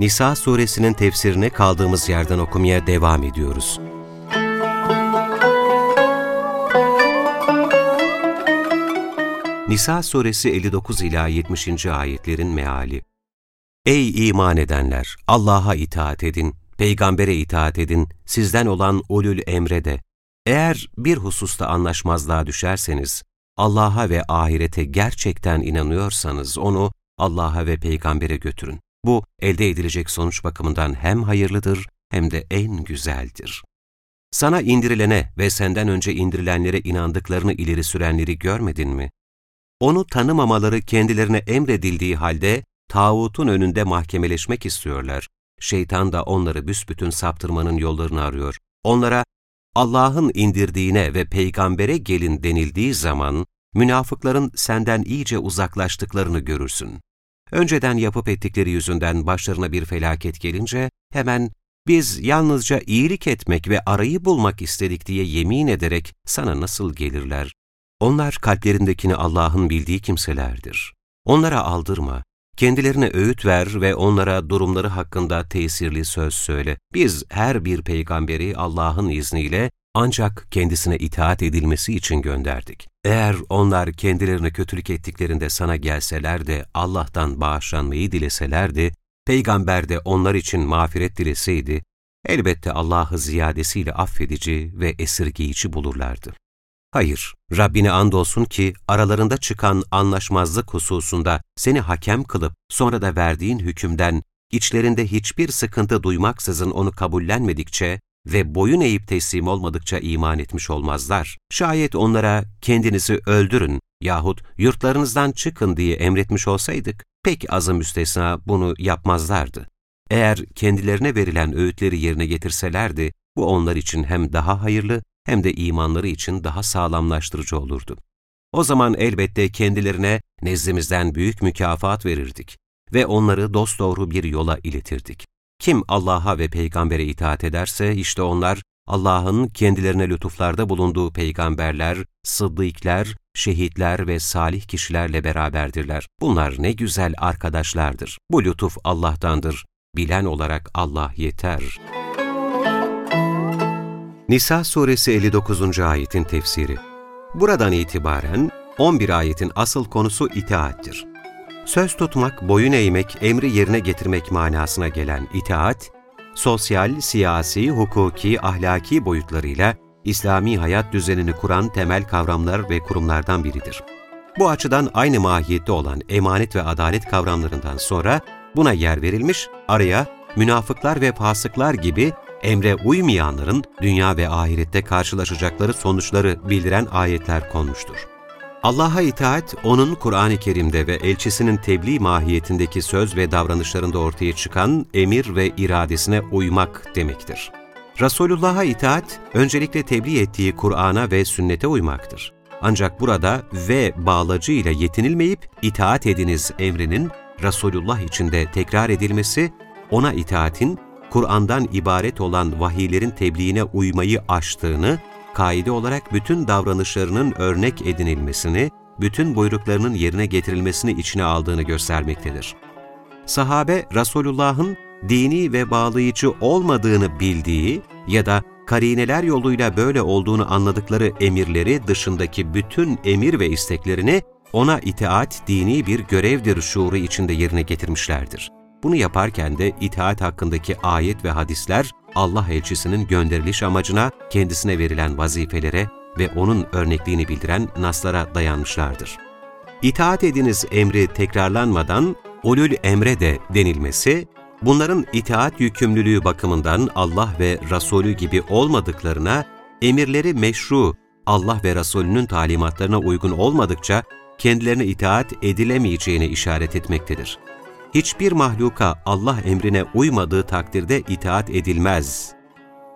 Nisa suresinin tefsirini kaldığımız yerden okumaya devam ediyoruz. Nisa suresi 59 ila 70. ayetlerin meali. Ey iman edenler, Allah'a itaat edin, peygambere itaat edin, sizden olan ulul emre de. Eğer bir hususta anlaşmazlığa düşerseniz, Allah'a ve ahirete gerçekten inanıyorsanız onu Allah'a ve peygambere götürün. Bu elde edilecek sonuç bakımından hem hayırlıdır hem de en güzeldir. Sana indirilene ve senden önce indirilenlere inandıklarını ileri sürenleri görmedin mi? Onu tanımamaları kendilerine emredildiği halde tağutun önünde mahkemeleşmek istiyorlar. Şeytan da onları büsbütün saptırmanın yollarını arıyor. Onlara Allah'ın indirdiğine ve peygambere gelin denildiği zaman, münafıkların senden iyice uzaklaştıklarını görürsün. Önceden yapıp ettikleri yüzünden başlarına bir felaket gelince, hemen biz yalnızca iyilik etmek ve arayı bulmak istedik diye yemin ederek sana nasıl gelirler? Onlar kalplerindekini Allah'ın bildiği kimselerdir. Onlara aldırma, Kendilerine öğüt ver ve onlara durumları hakkında tesirli söz söyle. Biz her bir peygamberi Allah'ın izniyle ancak kendisine itaat edilmesi için gönderdik. Eğer onlar kendilerine kötülük ettiklerinde sana gelseler de Allah'tan bağışlanmayı dileselerdi, peygamber de onlar için mağfiret dileseydi, elbette Allah'ı ziyadesiyle affedici ve esirgeyici bulurlardı. Hayır, Rabbine andolsun ki aralarında çıkan anlaşmazlık hususunda seni hakem kılıp sonra da verdiğin hükümden içlerinde hiçbir sıkıntı duymaksızın onu kabullenmedikçe ve boyun eğip teslim olmadıkça iman etmiş olmazlar. Şayet onlara kendinizi öldürün yahut yurtlarınızdan çıkın diye emretmiş olsaydık, pek azı müstesna bunu yapmazlardı. Eğer kendilerine verilen öğütleri yerine getirselerdi, bu onlar için hem daha hayırlı hem de imanları için daha sağlamlaştırıcı olurdu. O zaman elbette kendilerine nezdimizden büyük mükafat verirdik ve onları dosdoğru bir yola iletirdik. Kim Allah'a ve peygambere itaat ederse işte onlar Allah'ın kendilerine lütuflarda bulunduğu peygamberler, sıddıkler, şehitler ve salih kişilerle beraberdirler. Bunlar ne güzel arkadaşlardır. Bu lütuf Allah'tandır. Bilen olarak Allah yeter. Nisa suresi 59. ayetin tefsiri Buradan itibaren 11 ayetin asıl konusu itaattir. Söz tutmak, boyun eğmek, emri yerine getirmek manasına gelen itaat, sosyal, siyasi, hukuki, ahlaki boyutlarıyla İslami hayat düzenini kuran temel kavramlar ve kurumlardan biridir. Bu açıdan aynı mahiyette olan emanet ve adalet kavramlarından sonra buna yer verilmiş, araya münafıklar ve fasıklar gibi emre uymayanların dünya ve ahirette karşılaşacakları sonuçları bildiren ayetler konmuştur. Allah'a itaat, O'nun Kur'an-ı Kerim'de ve elçisinin tebliğ mahiyetindeki söz ve davranışlarında ortaya çıkan emir ve iradesine uymak demektir. Resulullah'a itaat, öncelikle tebliğ ettiği Kur'an'a ve sünnete uymaktır. Ancak burada ve bağlacı ile yetinilmeyip itaat ediniz emrinin Resulullah içinde tekrar edilmesi, ona itaatin Kur'an'dan ibaret olan vahiylerin tebliğine uymayı aştığını, kaide olarak bütün davranışlarının örnek edinilmesini, bütün buyruklarının yerine getirilmesini içine aldığını göstermektedir. Sahabe, Resulullah'ın dini ve bağlayıcı olmadığını bildiği ya da karineler yoluyla böyle olduğunu anladıkları emirleri dışındaki bütün emir ve isteklerini ona itaat dini bir görevdir şuuru içinde yerine getirmişlerdir. Bunu yaparken de itaat hakkındaki ayet ve hadisler Allah elçisinin gönderiliş amacına, kendisine verilen vazifelere ve onun örnekliğini bildiren naslara dayanmışlardır. İtaat ediniz emri tekrarlanmadan ulul emre de denilmesi, bunların itaat yükümlülüğü bakımından Allah ve Resulü gibi olmadıklarına, emirleri meşru, Allah ve Resulünün talimatlarına uygun olmadıkça kendilerine itaat edilemeyeceğine işaret etmektedir. Hiçbir mahluka Allah emrine uymadığı takdirde itaat edilmez.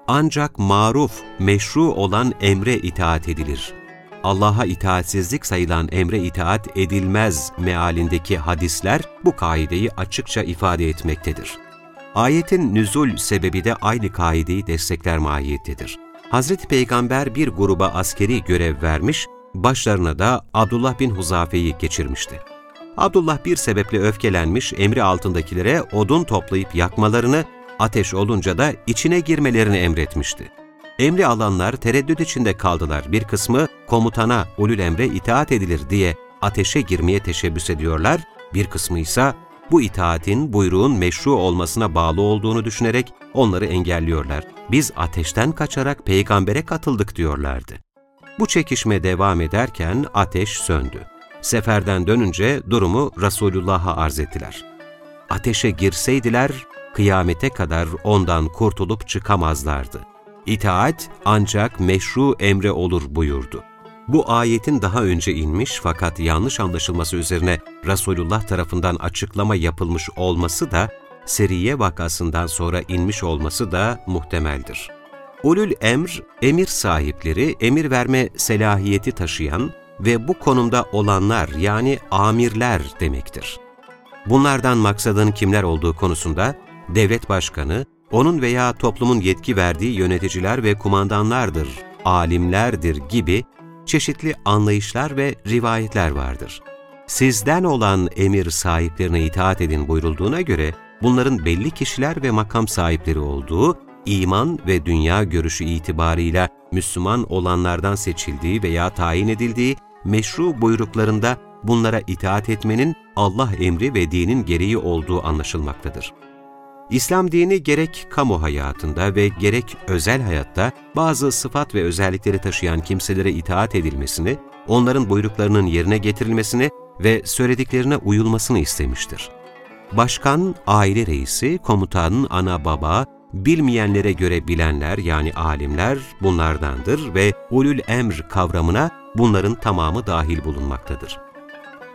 Ancak maruf, meşru olan emre itaat edilir. Allah'a itaatsizlik sayılan emre itaat edilmez mealindeki hadisler bu kaideyi açıkça ifade etmektedir. Ayetin nüzul sebebi de aynı kaideyi destekler mahiyettedir. Hazreti Peygamber bir gruba askeri görev vermiş, başlarına da Abdullah bin Huzafe'yi geçirmişti. Abdullah bir sebeple öfkelenmiş, emri altındakilere odun toplayıp yakmalarını, ateş olunca da içine girmelerini emretmişti. Emri alanlar tereddüt içinde kaldılar. Bir kısmı komutana, ulul emre itaat edilir diye ateşe girmeye teşebbüs ediyorlar, bir kısmı ise bu itaatin, buyruğun meşru olmasına bağlı olduğunu düşünerek onları engelliyorlar. Biz ateşten kaçarak peygambere katıldık diyorlardı. Bu çekişme devam ederken ateş söndü. Seferden dönünce durumu Resulullah'a arz ettiler. Ateşe girseydiler, kıyamete kadar ondan kurtulup çıkamazlardı. İtaat ancak meşru emre olur buyurdu. Bu ayetin daha önce inmiş fakat yanlış anlaşılması üzerine Resulullah tarafından açıklama yapılmış olması da, Seriye vakasından sonra inmiş olması da muhtemeldir. Ulul emr, emir sahipleri, emir verme selahiyeti taşıyan ve bu konumda olanlar yani amirler demektir. Bunlardan maksadın kimler olduğu konusunda devlet başkanı, onun veya toplumun yetki verdiği yöneticiler ve kumandanlardır, alimlerdir gibi çeşitli anlayışlar ve rivayetler vardır. Sizden olan emir sahiplerine itaat edin buyurulduğuna göre, bunların belli kişiler ve makam sahipleri olduğu, iman ve dünya görüşü itibarıyla Müslüman olanlardan seçildiği veya tayin edildiği meşru buyruklarında bunlara itaat etmenin Allah emri ve dinin gereği olduğu anlaşılmaktadır. İslam dini gerek kamu hayatında ve gerek özel hayatta bazı sıfat ve özellikleri taşıyan kimselere itaat edilmesini, onların buyruklarının yerine getirilmesini ve söylediklerine uyulmasını istemiştir. Başkan, aile reisi, komutanın ana baba, bilmeyenlere göre bilenler yani alimler bunlardandır ve ulul emr kavramına bunların tamamı dahil bulunmaktadır.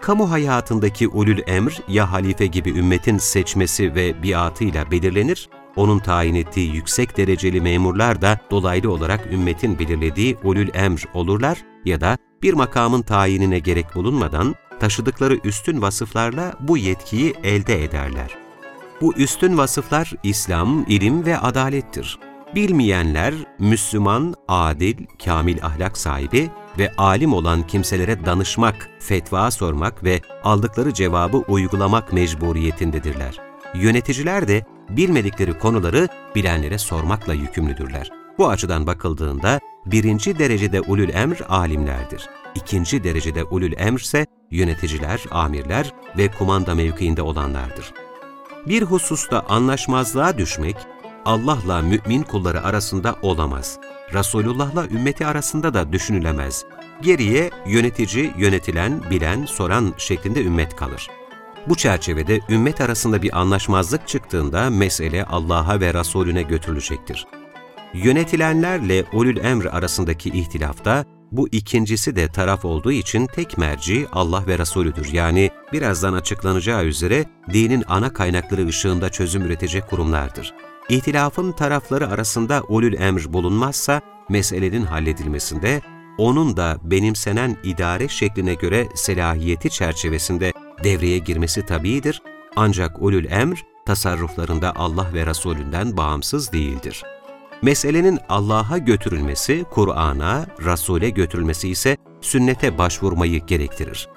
Kamu hayatındaki ulul emr ya halife gibi ümmetin seçmesi ve biatıyla belirlenir, onun tayin ettiği yüksek dereceli memurlar da dolaylı olarak ümmetin belirlediği ulul emr olurlar ya da bir makamın tayinine gerek bulunmadan taşıdıkları üstün vasıflarla bu yetkiyi elde ederler. Bu üstün vasıflar İslam, ilim ve adalettir. Bilmeyenler, Müslüman, adil, kamil ahlak sahibi ve alim olan kimselere danışmak, fetva sormak ve aldıkları cevabı uygulamak mecburiyetindedirler. Yöneticiler de bilmedikleri konuları bilenlere sormakla yükümlüdürler. Bu açıdan bakıldığında birinci derecede ulul emr alimlerdir. İkinci derecede ulul emr ise yöneticiler, amirler ve kumanda mevkiinde olanlardır. Bir hususta anlaşmazlığa düşmek, Allah'la mümin kulları arasında olamaz. Resulullah'la ümmeti arasında da düşünülemez. Geriye yönetici, yönetilen, bilen, soran şeklinde ümmet kalır. Bu çerçevede ümmet arasında bir anlaşmazlık çıktığında mesele Allah'a ve Resulüne götürülecektir. Yönetilenlerle ulul emr arasındaki ihtilafta bu ikincisi de taraf olduğu için tek merci Allah ve Resulüdür. Yani birazdan açıklanacağı üzere dinin ana kaynakları ışığında çözüm üretecek kurumlardır. İhtilafın tarafları arasında ulul emr bulunmazsa, meselenin halledilmesinde, onun da benimsenen idare şekline göre selahiyeti çerçevesinde devreye girmesi tabiidir, ancak ulul emr, tasarruflarında Allah ve Resulünden bağımsız değildir. Meselenin Allah'a götürülmesi, Kur'an'a, Resul'e götürülmesi ise sünnete başvurmayı gerektirir.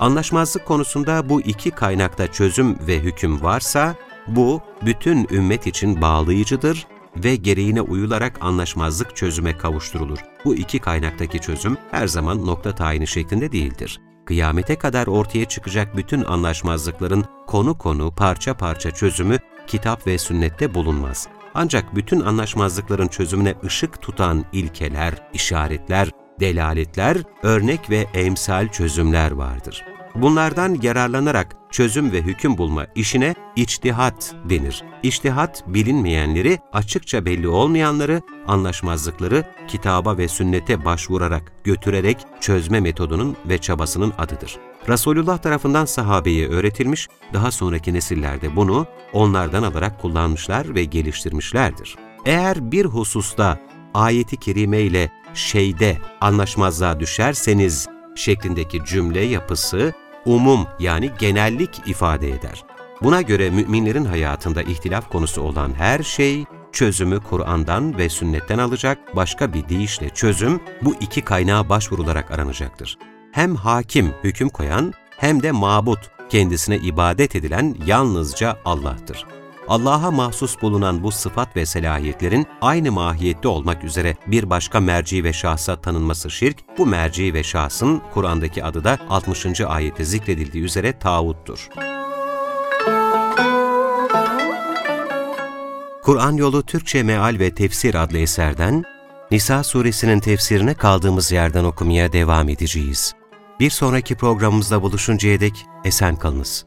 Anlaşmazlık konusunda bu iki kaynakta çözüm ve hüküm varsa, bu, bütün ümmet için bağlayıcıdır ve gereğine uyularak anlaşmazlık çözüme kavuşturulur. Bu iki kaynaktaki çözüm her zaman nokta tayini şeklinde değildir. Kıyamete kadar ortaya çıkacak bütün anlaşmazlıkların konu konu, parça parça çözümü kitap ve sünnette bulunmaz. Ancak bütün anlaşmazlıkların çözümüne ışık tutan ilkeler, işaretler, delaletler, örnek ve emsal çözümler vardır. Bunlardan yararlanarak çözüm ve hüküm bulma işine içtihat denir. İçtihat, bilinmeyenleri, açıkça belli olmayanları, anlaşmazlıkları kitaba ve sünnete başvurarak, götürerek çözme metodunun ve çabasının adıdır. Resulullah tarafından sahabeye öğretilmiş, daha sonraki nesillerde bunu onlardan alarak kullanmışlar ve geliştirmişlerdir. Eğer bir hususta ayeti kerime ile şeyde anlaşmazlığa düşerseniz şeklindeki cümle yapısı umum yani genellik ifade eder. Buna göre müminlerin hayatında ihtilaf konusu olan her şey çözümü Kur'an'dan ve sünnetten alacak, başka bir deyişle çözüm bu iki kaynağa başvurularak aranacaktır. Hem hakim, hüküm koyan hem de mabut, kendisine ibadet edilen yalnızca Allah'tır. Allah'a mahsus bulunan bu sıfat ve selahiyetlerin aynı mahiyette olmak üzere bir başka merci ve şahsa tanınması şirk, bu merci ve şahsın Kur'an'daki adı da 60. ayette zikredildiği üzere tağuttur. Kur'an Yolu Türkçe Meal ve Tefsir adlı eserden Nisa suresinin tefsirini kaldığımız yerden okumaya devam edeceğiz. Bir sonraki programımızda buluşuncaya dek esen kalınız.